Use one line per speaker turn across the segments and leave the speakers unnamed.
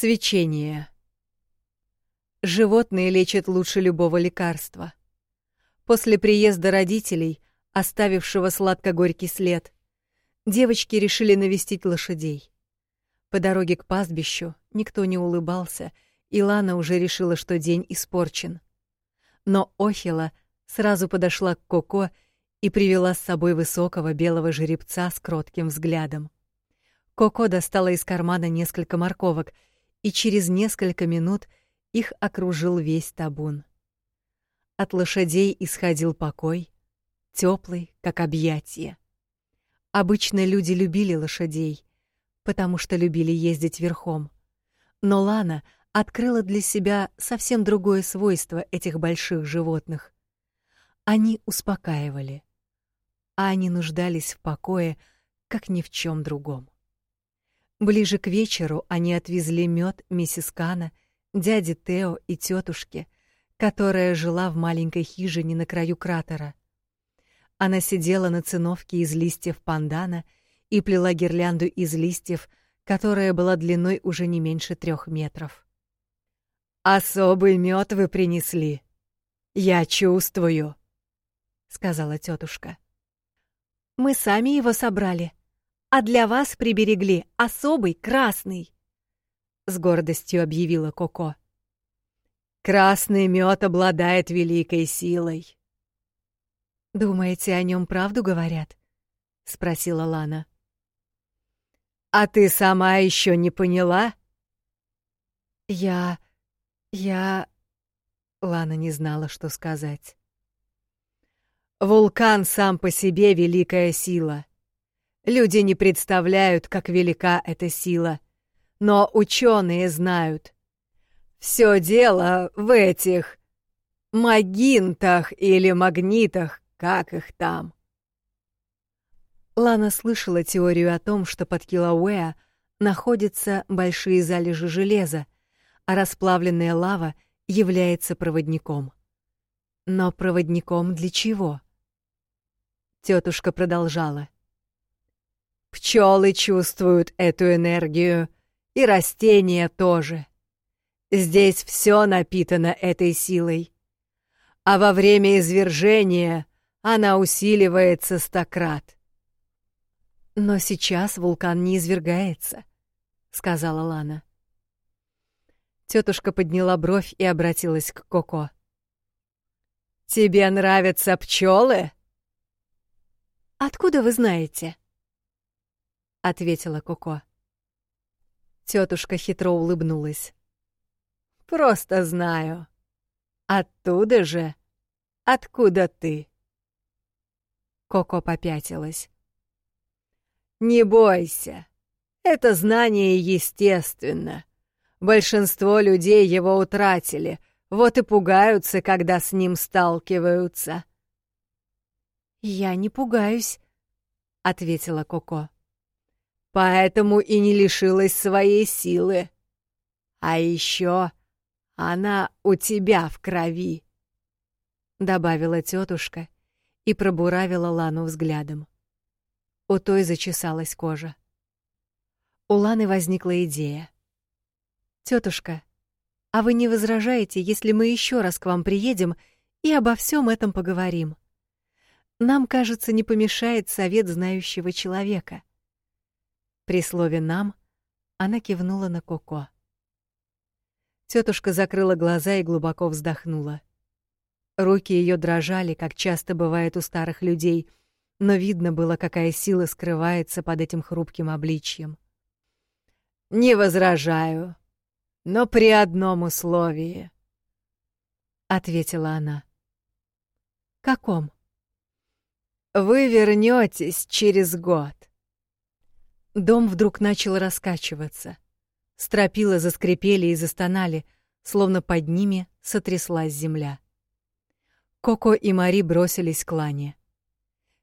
Свечение. Животные лечат лучше любого лекарства. После приезда родителей, оставившего сладко-горький след, девочки решили навестить лошадей. По дороге к пастбищу никто не улыбался, и Лана уже решила, что день испорчен. Но Охила сразу подошла к Коко и привела с собой высокого белого жеребца с кротким взглядом. Коко достала из кармана несколько морковок — и через несколько минут их окружил весь табун. От лошадей исходил покой, теплый, как объятие. Обычно люди любили лошадей, потому что любили ездить верхом. Но Лана открыла для себя совсем другое свойство этих больших животных. Они успокаивали, а они нуждались в покое, как ни в чем другом. Ближе к вечеру они отвезли мед миссис Кана, дяде Тео и тетушке, которая жила в маленькой хижине на краю кратера. Она сидела на циновке из листьев пандана и плела гирлянду из листьев, которая была длиной уже не меньше трех метров. «Особый мед вы принесли. Я чувствую», — сказала тетушка.
«Мы сами его собрали», а для вас приберегли особый красный», — с гордостью объявила Коко.
«Красный мед обладает великой силой».
«Думаете, о нем правду говорят?» — спросила Лана.
«А ты сама еще не поняла?»
«Я... я...» Лана не знала, что сказать.
«Вулкан сам по себе великая сила. Люди не представляют, как велика эта сила, но ученые знают. Все дело в этих магинтах или магнитах, как их там. Лана слышала теорию о том, что под Килауэа находятся большие залежи железа, а расплавленная лава является проводником. Но проводником для чего? Тетушка продолжала. Пчелы чувствуют эту энергию, и растения тоже. Здесь все напитано этой силой. А во время извержения она усиливается стократ.
«Но сейчас вулкан не извергается», — сказала Лана.
Тетушка подняла бровь и обратилась к Коко. «Тебе нравятся пчелы?»
«Откуда вы знаете?»
— ответила Коко. Тетушка хитро улыбнулась. «Просто знаю. Оттуда же, откуда ты?» Коко попятилась. «Не бойся. Это знание естественно. Большинство людей его утратили, вот и пугаются, когда с ним сталкиваются».
«Я не пугаюсь», — ответила Коко
поэтому и не лишилась своей силы. А еще она у тебя в крови, — добавила тетушка и пробуравила Лану взглядом. У той зачесалась кожа. У Ланы возникла идея. «Тетушка, а вы не возражаете, если мы еще раз к вам приедем и обо всем этом поговорим? Нам, кажется, не помешает совет знающего человека». При слове «нам» она кивнула на Коко. Тетушка закрыла глаза и глубоко вздохнула. Руки ее дрожали, как часто бывает у старых людей, но видно было, какая сила скрывается под этим хрупким обличьем. «Не возражаю, но при одном условии», — ответила она.
«Каком?»
«Вы вернетесь через год».
Дом вдруг начал раскачиваться. Стропила заскрипели и застонали, словно под ними сотряслась земля. Коко и Мари бросились к Лане.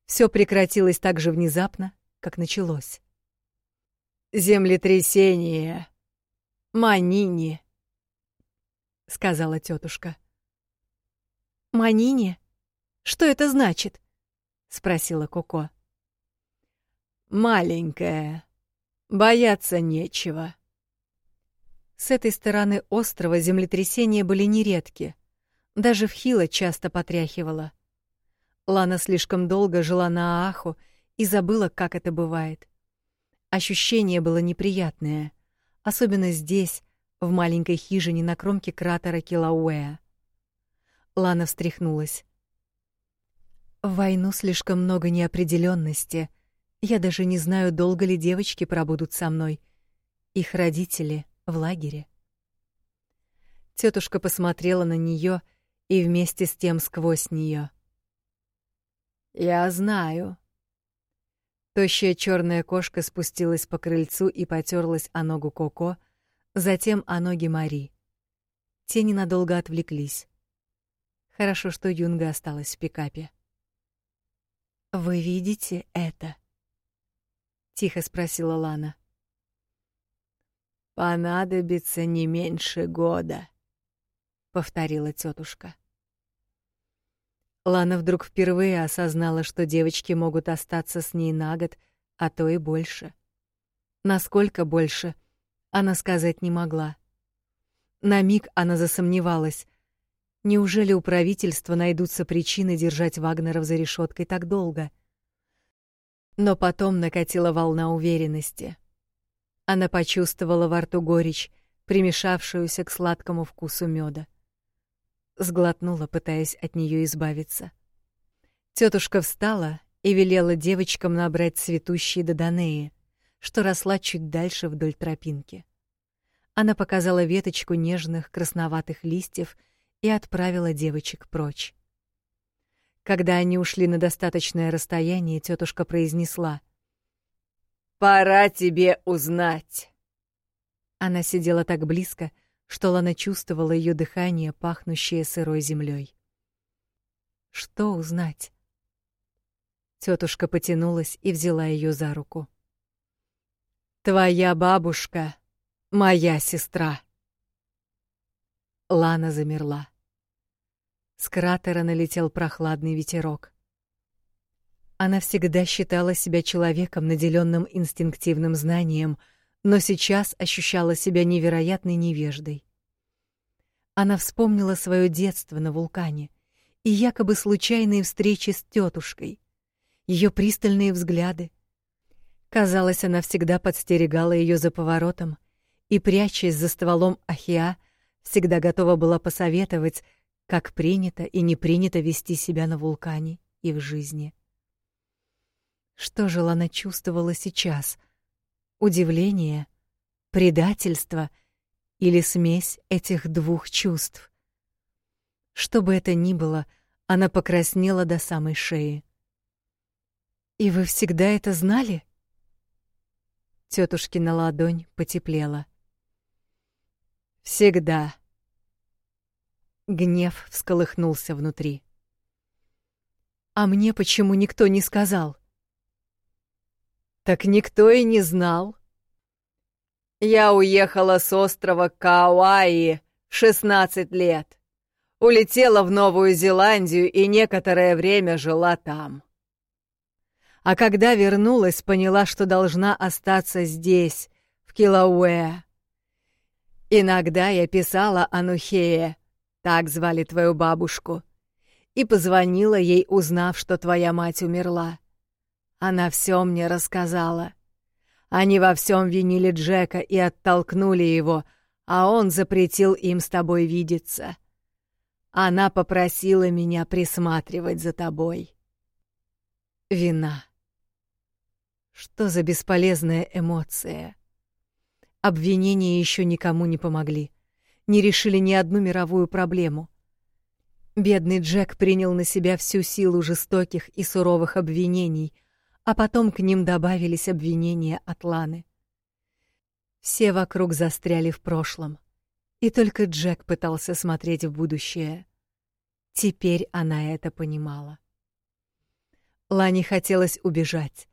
Все прекратилось так же внезапно, как началось.
«Землетрясение! Манини!» — сказала тетушка.
«Манини? Что это значит?» — спросила Коко.
«Маленькая, Бояться нечего. С этой стороны острова землетрясения были нередки. Даже в Хило часто потряхивало. Лана слишком долго жила на Ааху и забыла, как это бывает. Ощущение было неприятное, особенно здесь, в маленькой хижине на кромке кратера Килауэа. Лана встряхнулась. В войну слишком много неопределенности. Я даже не знаю, долго ли девочки пробудут со мной. Их родители в лагере. Тетушка посмотрела на нее и вместе с тем сквозь нее. Я знаю. Тощая черная кошка спустилась по крыльцу и потерлась о ногу Коко, затем о ноги Мари. Те ненадолго отвлеклись. Хорошо, что Юнга осталась в пикапе. Вы видите это? Тихо спросила Лана. Понадобится не меньше года, повторила тетушка. Лана вдруг впервые осознала, что девочки могут остаться с ней на год, а то и больше. Насколько больше, она сказать не могла. На миг она засомневалась. Неужели у правительства найдутся причины держать Вагнеров за решеткой так долго? Но потом накатила волна уверенности. Она почувствовала во рту горечь, примешавшуюся к сладкому вкусу меда. Сглотнула, пытаясь от нее избавиться. Тетушка встала и велела девочкам набрать цветущие додонеи, что росла чуть дальше вдоль тропинки. Она показала веточку нежных красноватых листьев и отправила девочек прочь. Когда они ушли на достаточное расстояние, тетушка произнесла: Пора тебе узнать. Она сидела так близко, что Лана чувствовала ее дыхание, пахнущее сырой землей. Что узнать? Тетушка потянулась и взяла ее за руку. Твоя бабушка моя сестра. Лана замерла. С кратера налетел прохладный ветерок. Она всегда считала себя человеком, наделенным инстинктивным знанием, но сейчас ощущала себя невероятной невеждой. Она вспомнила свое детство на вулкане и якобы случайные встречи с тетушкой, ее пристальные взгляды. Казалось, она всегда подстерегала ее за поворотом и, прячась за стволом ахиа, всегда готова была посоветовать, как принято и не принято вести себя на вулкане и в жизни. Что же Лана чувствовала сейчас? Удивление, предательство или смесь этих двух чувств? Что бы это ни было, она покраснела до самой шеи. И вы всегда это знали? Тетушкина ладонь потеплела. Всегда. Гнев всколыхнулся внутри. А мне почему никто не сказал? Так никто и не знал. Я уехала с острова Кауаи в 16 лет. Улетела в Новую Зеландию и некоторое время жила там. А когда вернулась, поняла, что должна остаться здесь, в Килауэ. Иногда я писала Анухее, так звали твою бабушку, и позвонила ей, узнав, что твоя мать умерла. Она все мне рассказала. Они во всем винили Джека и оттолкнули его, а он запретил им с тобой видеться. Она попросила меня присматривать за тобой. Вина. Что за бесполезная эмоция? Обвинения еще никому не помогли, не решили ни одну мировую проблему. Бедный Джек принял на себя всю силу жестоких и суровых обвинений — а потом к ним добавились обвинения от Ланы. Все вокруг застряли в прошлом, и только Джек пытался смотреть в будущее. Теперь она это понимала. Лане хотелось убежать,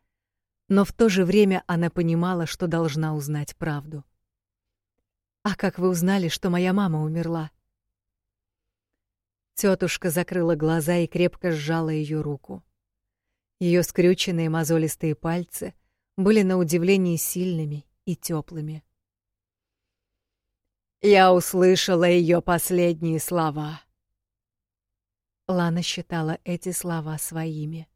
но в то же время она понимала, что должна узнать правду. «А как вы узнали, что моя мама умерла?» Тетушка закрыла глаза и крепко сжала ее руку. Ее скрюченные мозолистые пальцы были на удивление сильными и теплыми. Я услышала ее последние слова.
Лана считала эти слова своими.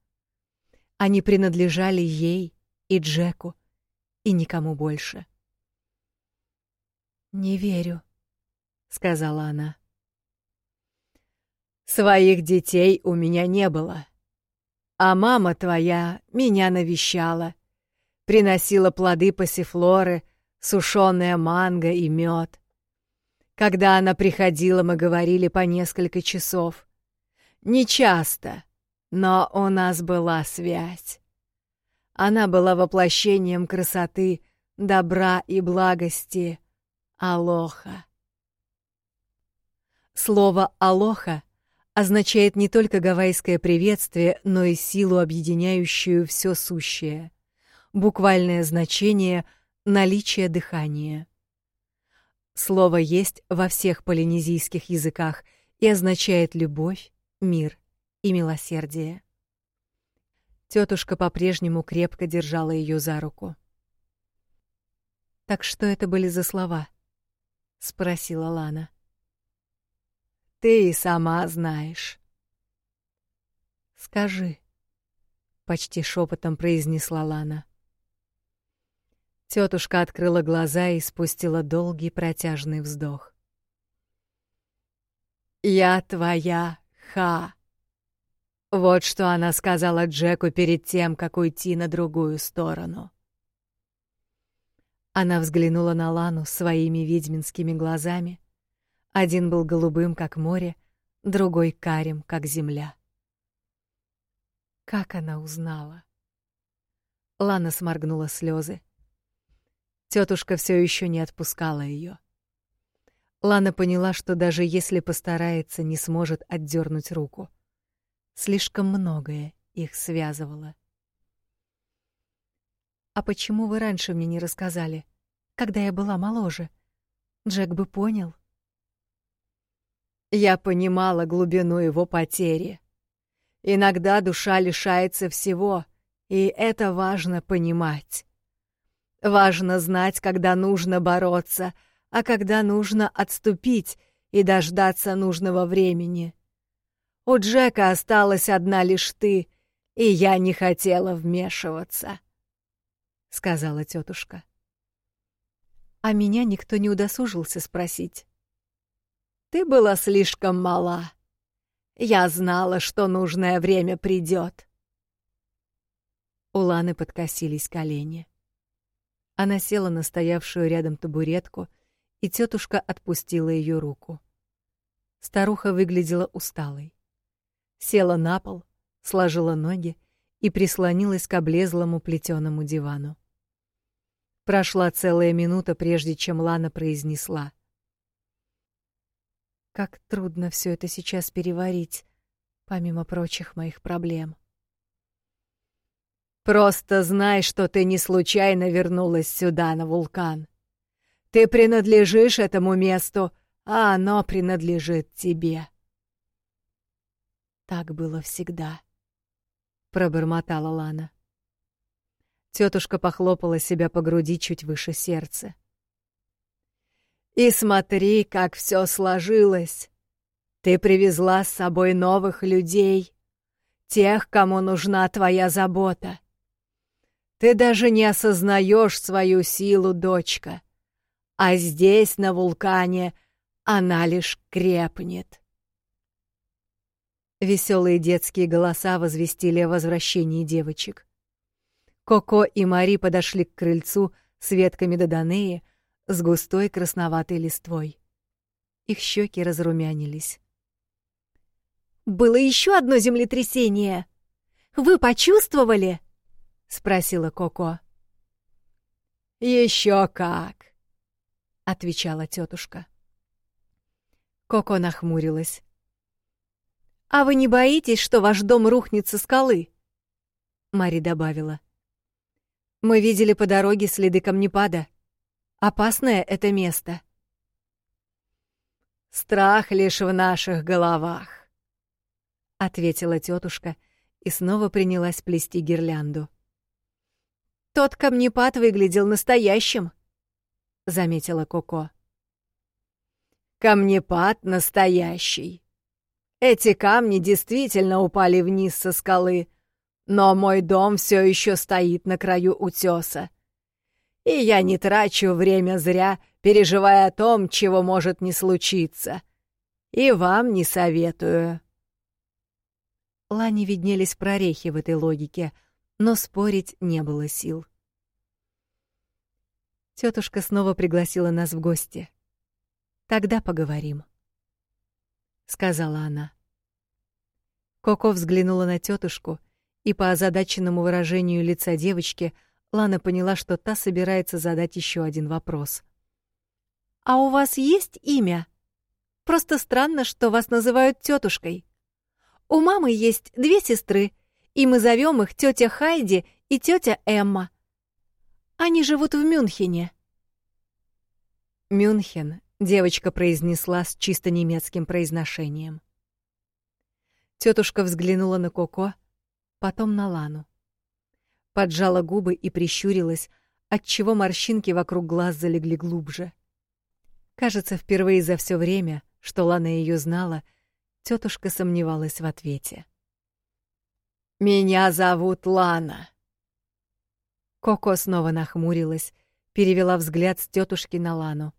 Они принадлежали ей и Джеку, и никому больше. «Не верю», — сказала она.
«Своих детей у меня не было. А мама твоя меня навещала, приносила плоды пассифлоры, сушеная манго и мед. Когда она приходила, мы говорили по несколько часов. Не часто, но у нас была связь. Она была воплощением красоты, добра и благости. Алоха.
Слово «алоха» означает не только гавайское приветствие, но и силу, объединяющую все сущее. Буквальное значение — наличие дыхания. Слово есть во всех полинезийских языках и означает любовь, мир и милосердие. Тетушка по-прежнему крепко держала ее за руку. Так что это были за слова? Спросила Лана.
Ты и сама знаешь.
Скажи, почти шепотом произнесла Лана. Тетушка открыла глаза и спустила долгий протяжный вздох.
«Я твоя, Ха!» Вот что она сказала Джеку перед тем, как уйти на другую сторону.
Она взглянула на Лану своими ведьминскими глазами. Один был голубым, как море, другой карим, как земля. Как она узнала? Лана сморгнула слезы. Тетушка все еще не отпускала ее. Лана поняла, что даже если постарается, не сможет отдернуть руку. Слишком многое их связывало. А почему вы раньше мне не рассказали, когда я была моложе? Джек бы понял.
Я понимала глубину его потери. Иногда душа лишается всего, и это важно понимать. Важно знать, когда нужно бороться, а когда нужно отступить и дождаться нужного времени. У Джека осталась одна лишь ты, и я не хотела вмешиваться, — сказала тетушка.
А меня никто не удосужился спросить.
Ты была слишком мала. Я знала, что нужное время придет.
У Ланы подкосились колени. Она села на стоявшую рядом табуретку, и тетушка отпустила ее руку. Старуха выглядела усталой. Села на пол, сложила ноги и прислонилась к облезлому плетеному дивану. Прошла целая минута, прежде чем Лана произнесла: "Как трудно все это сейчас переварить, помимо прочих моих проблем".
Просто знай, что ты не случайно вернулась сюда, на вулкан. Ты принадлежишь этому месту, а оно принадлежит тебе.
Так было всегда, пробормотала Лана. Тетушка похлопала себя по груди чуть выше сердца.
И смотри, как все сложилось. Ты привезла с собой новых людей, тех, кому нужна твоя забота. Ты даже не осознаешь свою силу, дочка. А здесь, на вулкане, она лишь крепнет.
Веселые детские голоса возвестили о возвращении девочек. Коко и Мари подошли к крыльцу с ветками додонеи с густой красноватой листвой. Их щеки разрумянились.
«Было еще одно землетрясение! Вы почувствовали?»
— спросила Коко.
Еще как!»
— отвечала тетушка. Коко нахмурилась.
«А вы не боитесь, что ваш дом рухнет со скалы?»
Мари добавила. «Мы видели по дороге следы камнепада. Опасное это место».
«Страх лишь в наших головах», —
ответила тетушка и снова принялась плести гирлянду.
Тот камнепад выглядел настоящим,
заметила Коко.
Камнепад настоящий. Эти камни действительно упали вниз со скалы, но мой дом все еще стоит на краю утеса. И я не трачу время зря, переживая о том, чего может не случиться. И вам не советую.
Лане виднелись прорехи в этой логике, но спорить не было сил. Тетушка снова пригласила нас в гости. Тогда поговорим, сказала она. Коко взглянула на тетушку, и по озадаченному выражению лица девочки Лана поняла, что та собирается задать еще один вопрос. А у вас есть имя? Просто странно, что вас называют тетушкой. У мамы есть две сестры, и мы зовем их тетя Хайди и тетя Эмма. Они живут в Мюнхене. Мюнхен девочка произнесла с чисто немецким произношением. Тетушка взглянула на Коко, потом на Лану. Поджала губы и прищурилась, отчего морщинки вокруг глаз залегли глубже. Кажется, впервые за все время, что Лана ее знала, тетушка сомневалась в ответе.
«Меня зовут Лана»,
Коко снова нахмурилась, перевела взгляд с тетушки на Лану.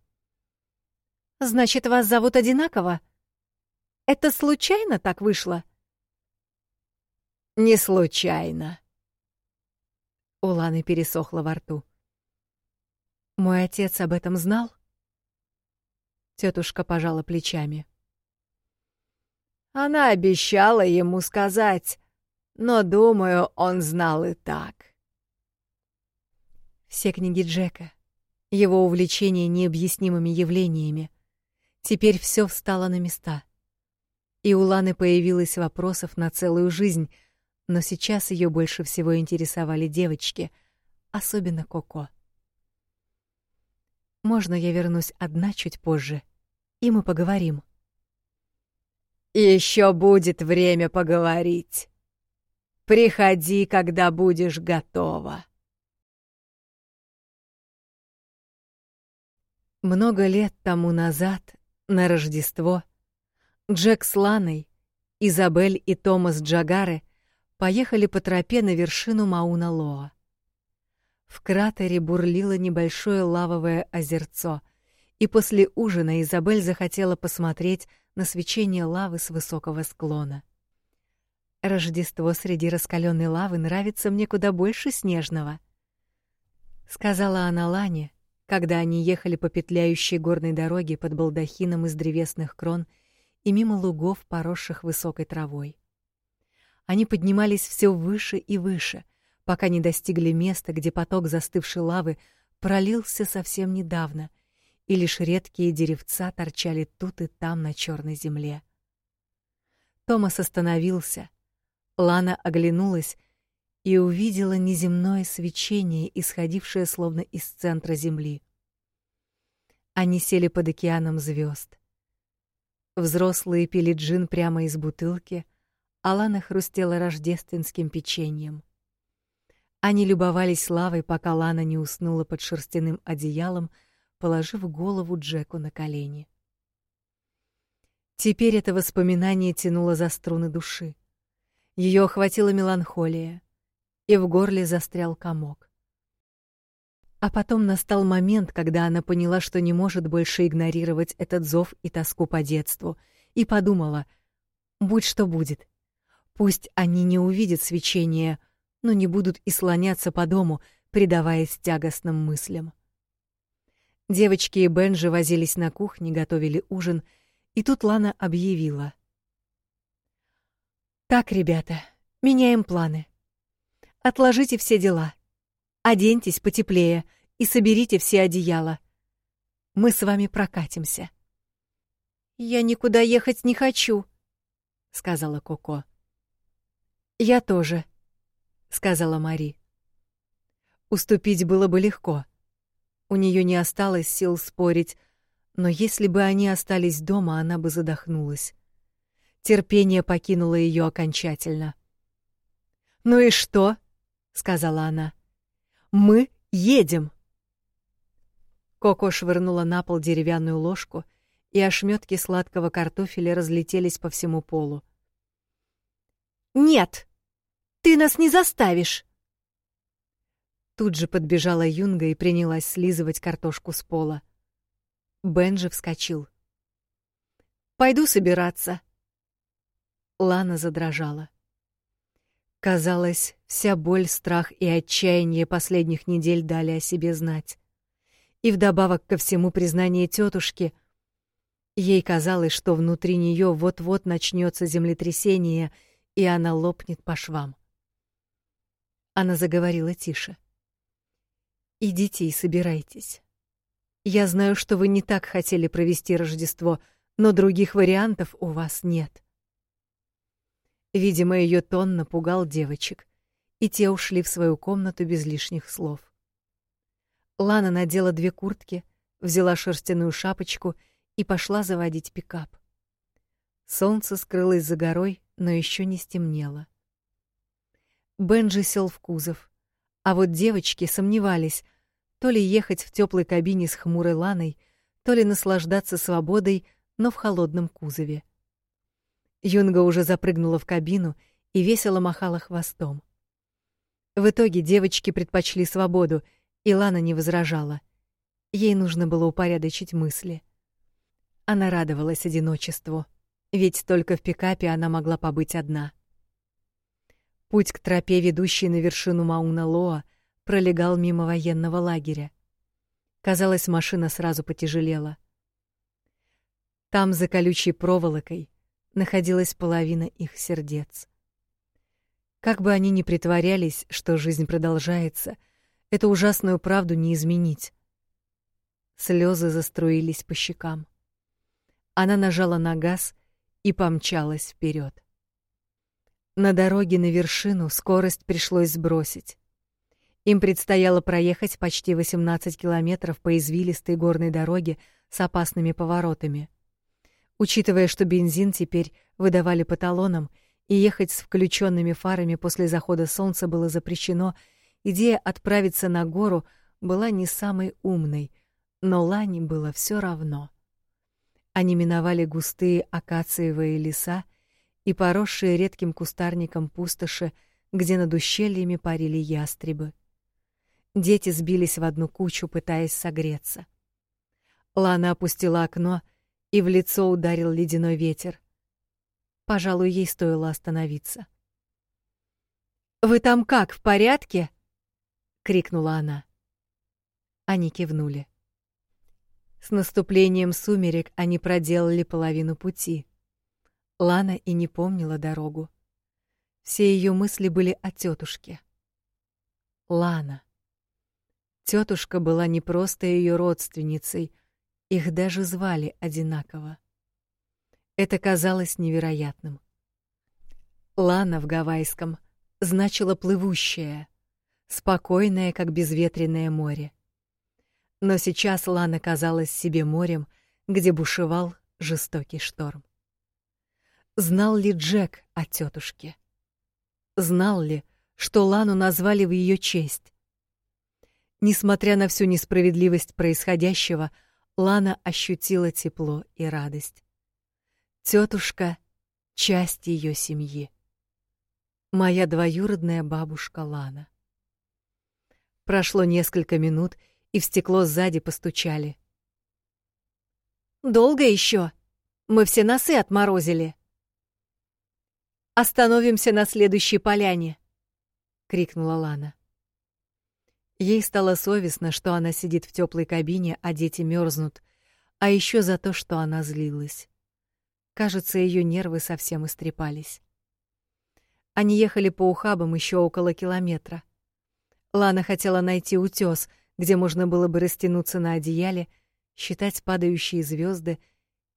Значит, вас зовут одинаково? Это случайно так вышло?
Не случайно.
У Ланы пересохло во рту. Мой отец об этом знал? Тетушка пожала плечами.
Она обещала ему сказать, но, думаю, он знал и так.
Все книги Джека, его увлечение необъяснимыми явлениями. Теперь все встало на места. И у Ланы появилось вопросов на целую жизнь, но сейчас ее больше всего интересовали девочки, особенно Коко. Можно я вернусь одна чуть позже, и мы поговорим?
Еще будет время поговорить. Приходи, когда будешь готова.
Много лет тому назад, на Рождество, Джек с Ланой, Изабель и Томас Джагары поехали по тропе на вершину Мауна-Лоа. В кратере бурлило небольшое лавовое озерцо, и после ужина Изабель захотела посмотреть на свечение лавы с высокого склона. Рождество среди раскаленной лавы нравится мне куда больше снежного, сказала она Лане, когда они ехали по петляющей горной дороге под балдахином из древесных крон и мимо лугов, поросших высокой травой. Они поднимались все выше и выше, пока не достигли места, где поток застывшей лавы пролился совсем недавно, и лишь редкие деревца торчали тут и там на черной земле. Томас остановился. Лана оглянулась и увидела неземное свечение, исходившее словно из центра земли. Они сели под океаном звезд. Взрослые пили джин прямо из бутылки, а Лана хрустела рождественским печеньем. Они любовались лавой, пока Лана не уснула под шерстяным одеялом, положив голову Джеку на колени. Теперь это воспоминание тянуло за струны души. Ее охватила меланхолия и в горле застрял комок. А потом настал момент, когда она поняла, что не может больше игнорировать этот зов и тоску по детству, и подумала: будь что будет. Пусть они не увидят свечения, но не будут и слоняться по дому, предаваясь тягостным мыслям. Девочки и Бенжи возились на кухне, готовили ужин, и тут Лана объявила: "Так, ребята, меняем планы. Отложите все дела. Оденьтесь потеплее и соберите все одеяла. Мы с вами прокатимся.
Я никуда ехать не хочу, сказала Коко.
Я тоже, сказала Мари. Уступить было бы легко. У нее не осталось сил спорить, но если бы они остались дома, она бы задохнулась. Терпение покинуло ее окончательно. Ну и что? сказала она. Мы едем. Коко швырнула на пол деревянную ложку, и ошметки сладкого картофеля разлетелись по всему полу.
«Нет! Ты нас не заставишь!»
Тут же подбежала Юнга и принялась слизывать картошку с пола. Бенджи вскочил.
«Пойду собираться».
Лана задрожала. Казалось, вся боль, страх и отчаяние последних недель дали о себе знать. И вдобавок ко всему признание тетушки, ей казалось, что внутри нее вот-вот начнется землетрясение, и она лопнет по швам. Она заговорила тише. «Идите и собирайтесь. Я знаю, что вы не так хотели провести Рождество, но других вариантов у вас нет. Видимо, ее тон напугал девочек, и те ушли в свою комнату без лишних слов. Лана надела две куртки, взяла шерстяную шапочку и пошла заводить пикап. Солнце скрылось за горой, но еще не стемнело. Бенджи сел в кузов, а вот девочки сомневались, то ли ехать в теплой кабине с хмурой Ланой, то ли наслаждаться свободой, но в холодном кузове. Юнга уже запрыгнула в кабину и весело махала хвостом. В итоге девочки предпочли свободу, и Лана не возражала. Ей нужно было упорядочить мысли. Она радовалась одиночеству, ведь только в пикапе она могла побыть одна. Путь к тропе, ведущей на вершину Мауна-Лоа, пролегал мимо военного лагеря. Казалось, машина сразу потяжелела. Там, за колючей проволокой, находилась половина их сердец. Как бы они ни притворялись, что жизнь продолжается, эту ужасную правду не изменить. Слезы заструились по щекам. Она нажала на газ и помчалась вперед. На дороге на вершину скорость пришлось сбросить. Им предстояло проехать почти 18 километров по извилистой горной дороге с опасными поворотами. Учитывая, что бензин теперь выдавали по талонам, и ехать с включенными фарами после захода солнца было запрещено, идея отправиться на гору была не самой умной, но Лане было все равно. Они миновали густые акациевые леса и поросшие редким кустарником пустоши, где над ущельями парили ястребы. Дети сбились в одну кучу, пытаясь согреться. Лана опустила окно — и в лицо ударил ледяной ветер. Пожалуй, ей стоило остановиться. «Вы там как, в порядке?» — крикнула она. Они кивнули. С наступлением сумерек они проделали половину пути. Лана и не помнила дорогу. Все ее мысли были о тетушке. Лана. Тетушка была не просто ее родственницей — их даже звали одинаково. Это казалось невероятным. Лана в гавайском значила плывущая, спокойная, как безветренное море. Но сейчас Лана казалась себе морем, где бушевал жестокий шторм. Знал ли Джек о тетушке? Знал ли, что Лану назвали в ее честь? Несмотря на всю несправедливость происходящего, Лана ощутила тепло и радость. Тетушка — часть ее семьи. Моя двоюродная бабушка Лана. Прошло несколько минут, и в стекло сзади постучали.
«Долго еще? Мы все носы отморозили».
«Остановимся на следующей поляне!» — крикнула Лана. Ей стало совестно, что она сидит в теплой кабине, а дети мерзнут, а еще за то, что она злилась. Кажется, ее нервы совсем истрепались. Они ехали по ухабам еще около километра. Лана хотела найти утес, где можно было бы растянуться на одеяле, считать падающие звезды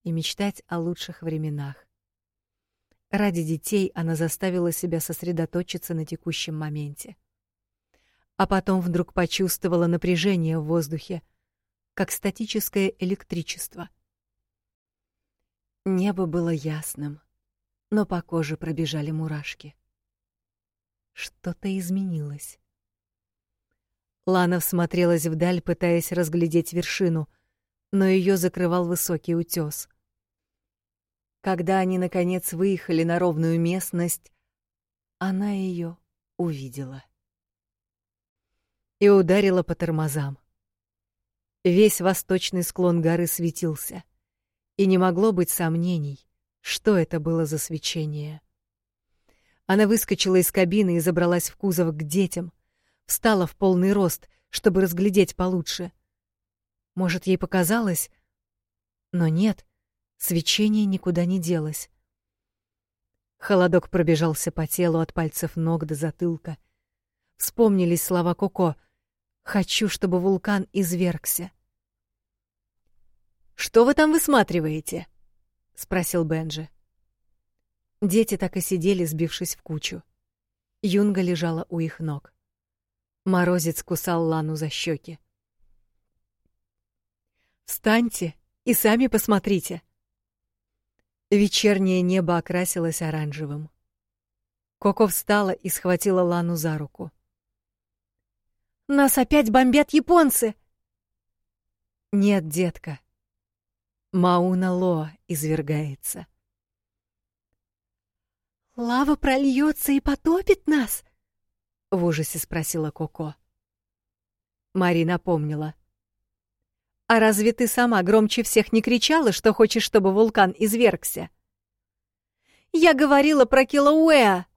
и мечтать о лучших временах. Ради детей она заставила себя сосредоточиться на текущем моменте а потом вдруг почувствовала напряжение в воздухе, как статическое электричество. Небо было ясным, но по коже пробежали мурашки. Что-то изменилось. Лана всмотрелась вдаль, пытаясь разглядеть вершину, но ее закрывал высокий утес. Когда они наконец выехали на ровную местность, она ее увидела и ударила по тормозам. Весь восточный склон горы светился, и не могло быть сомнений, что это было за свечение. Она выскочила из кабины и забралась в кузов к детям, встала в полный рост, чтобы разглядеть получше. Может, ей показалось? Но нет, свечение никуда не делось. Холодок пробежался по телу от пальцев ног до затылка. Вспомнились слова Коко — Хочу, чтобы вулкан извергся. Что вы там высматриваете? спросил Бенджи. Дети так и сидели, сбившись в кучу. Юнга лежала у их ног. Морозец кусал Лану за щеки. Встаньте и сами посмотрите. Вечернее небо окрасилось оранжевым. Коко встала и схватила Лану за руку. Нас опять бомбят японцы!» «Нет, детка. Мауна Лоа извергается».
«Лава прольется и потопит нас?»
— в ужасе спросила Коко. Мари напомнила. «А разве ты сама громче всех не кричала, что хочешь, чтобы вулкан извергся?»
«Я говорила про Килауэа!»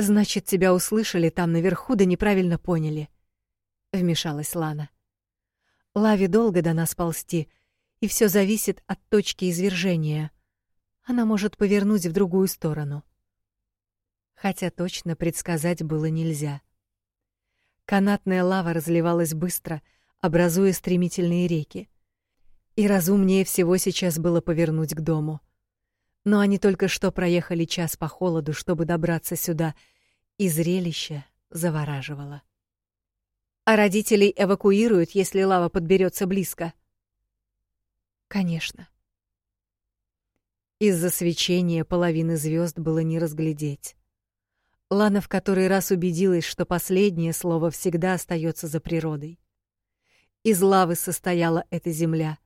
Значит, тебя услышали там наверху, да неправильно поняли. Вмешалась Лана. Лаве долго до нас ползти, и все зависит от точки извержения. Она может повернуть в другую сторону. Хотя точно предсказать было нельзя. Канатная лава разливалась быстро, образуя стремительные реки. И разумнее всего сейчас было повернуть к дому. Но они только что проехали час по холоду, чтобы добраться сюда — и зрелище завораживало. А родителей эвакуируют, если лава подберется близко. Конечно. Из-за свечения половины звезд было не разглядеть. Лана в который раз убедилась, что последнее слово всегда остается за природой. Из лавы состояла эта земля,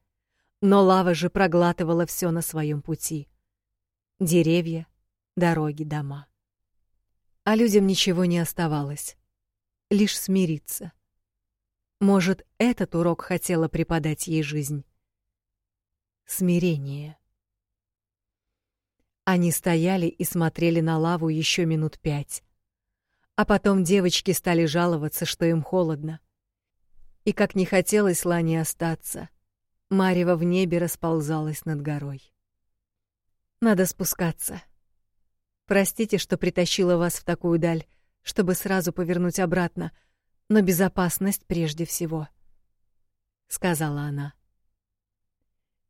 но лава же проглатывала все на своем пути. Деревья, дороги, дома а людям ничего не оставалось. Лишь смириться. Может, этот урок хотела преподать ей жизнь. Смирение. Они стояли и смотрели на лаву еще минут пять. А потом девочки стали жаловаться, что им холодно. И как не хотелось Лане остаться, Марева в небе расползалась над горой. Надо спускаться. Простите, что притащила вас в такую даль, чтобы сразу повернуть обратно, но безопасность прежде всего, сказала она.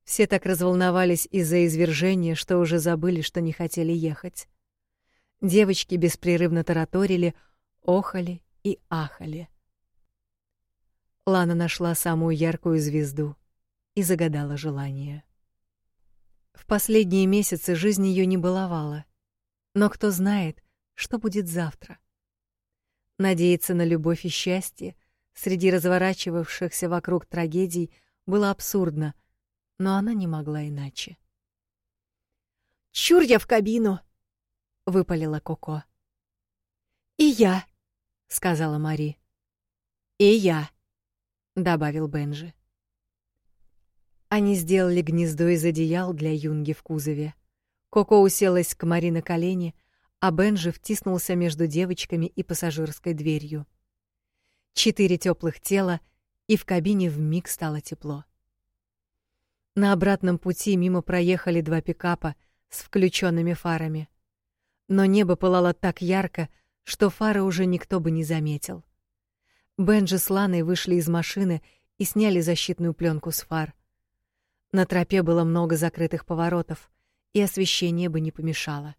Все так разволновались из-за извержения, что уже забыли, что не хотели ехать. Девочки беспрерывно тараторили, охали и ахали. Лана нашла самую яркую звезду и загадала желание. В последние месяцы жизнь ее не баловала. Но кто знает, что будет завтра? Надеяться на любовь и счастье среди разворачивавшихся вокруг трагедий было абсурдно, но она не могла иначе.
«Чур я в кабину!» — выпалила Коко. «И я!» — сказала Мари.
«И я!» — добавил Бенжи. Они сделали гнездо из одеял для Юнги в кузове. Коко уселась к Мари на колени, а Бенжи втиснулся между девочками и пассажирской дверью. Четыре теплых тела, и в кабине вмиг стало тепло. На обратном пути мимо проехали два пикапа с включенными фарами. Но небо пылало так ярко, что фары уже никто бы не заметил. Бенджи с Ланой вышли из машины и сняли защитную пленку с фар. На тропе было много закрытых поворотов и освещение бы не помешало.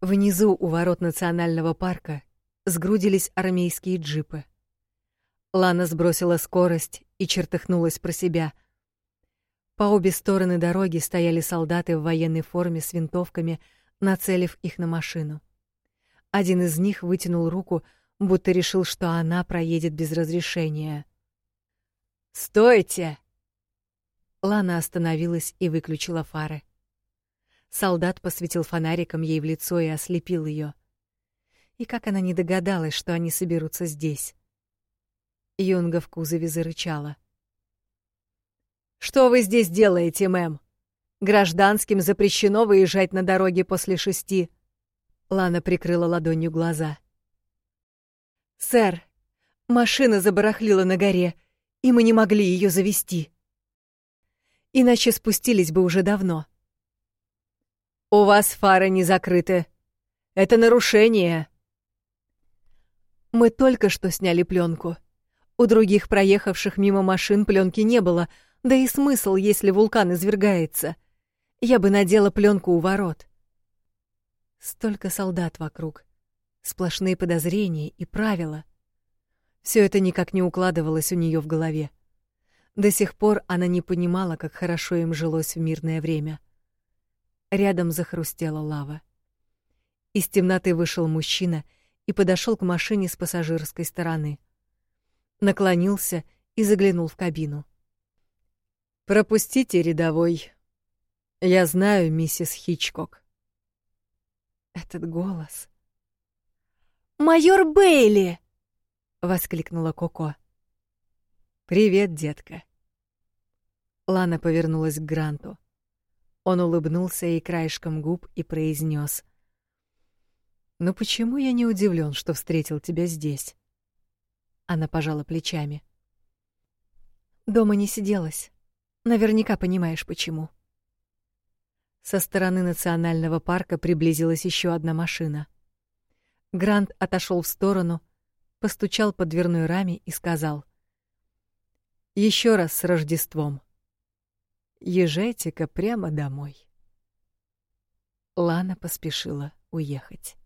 Внизу у ворот национального парка сгрудились армейские джипы. Лана сбросила скорость и чертыхнулась про себя. По обе стороны дороги стояли солдаты в военной форме с винтовками, нацелив их на машину. Один из них вытянул руку, будто решил, что она проедет без разрешения.
«Стойте!»
Лана остановилась и выключила фары. Солдат посветил фонариком ей в лицо и ослепил ее. И как она не догадалась, что они соберутся здесь. Юнга в кузове зарычала.
«Что вы здесь делаете, мэм? Гражданским запрещено выезжать на дороге после шести».
Лана прикрыла ладонью глаза.
«Сэр, машина забарахлила на горе, и мы не могли ее завести. Иначе спустились бы уже давно». «У вас фары не закрыты. Это нарушение». «Мы только что сняли пленку. У других проехавших мимо машин пленки не было, да и смысл, если вулкан извергается. Я бы надела пленку у ворот. Столько солдат вокруг, сплошные подозрения и правила. Все это никак не укладывалось у нее в голове. До сих пор она не понимала, как хорошо им жилось в мирное время. Рядом захрустела лава. Из темноты вышел мужчина и подошел к машине с пассажирской стороны. Наклонился и заглянул в кабину.
«Пропустите, рядовой», я знаю, миссис Хичкок.
Этот голос.
Майор Бейли!
воскликнула Коко.
Привет, детка.
Лана повернулась к Гранту. Он улыбнулся ей краешком губ и произнес: "Ну почему я не удивлен, что встретил тебя здесь?" Она пожала плечами. Дома не сиделась. Наверняка понимаешь почему. Со стороны национального парка приблизилась еще одна машина. Грант отошел в сторону, постучал по дверной раме и сказал: Еще раз с Рождеством. Езжайте-ка прямо домой. Лана поспешила уехать.